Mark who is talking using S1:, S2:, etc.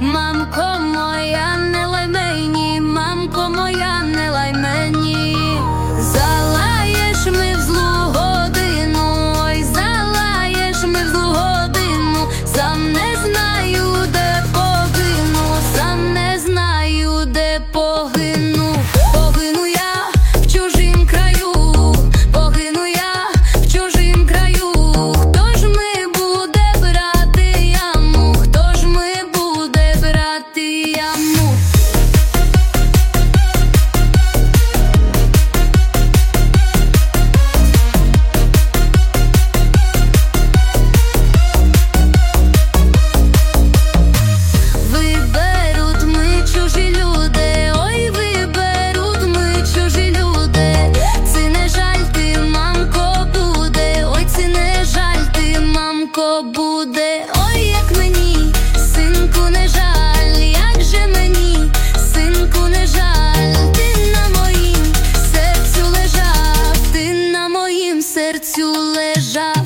S1: Mam kogoś me.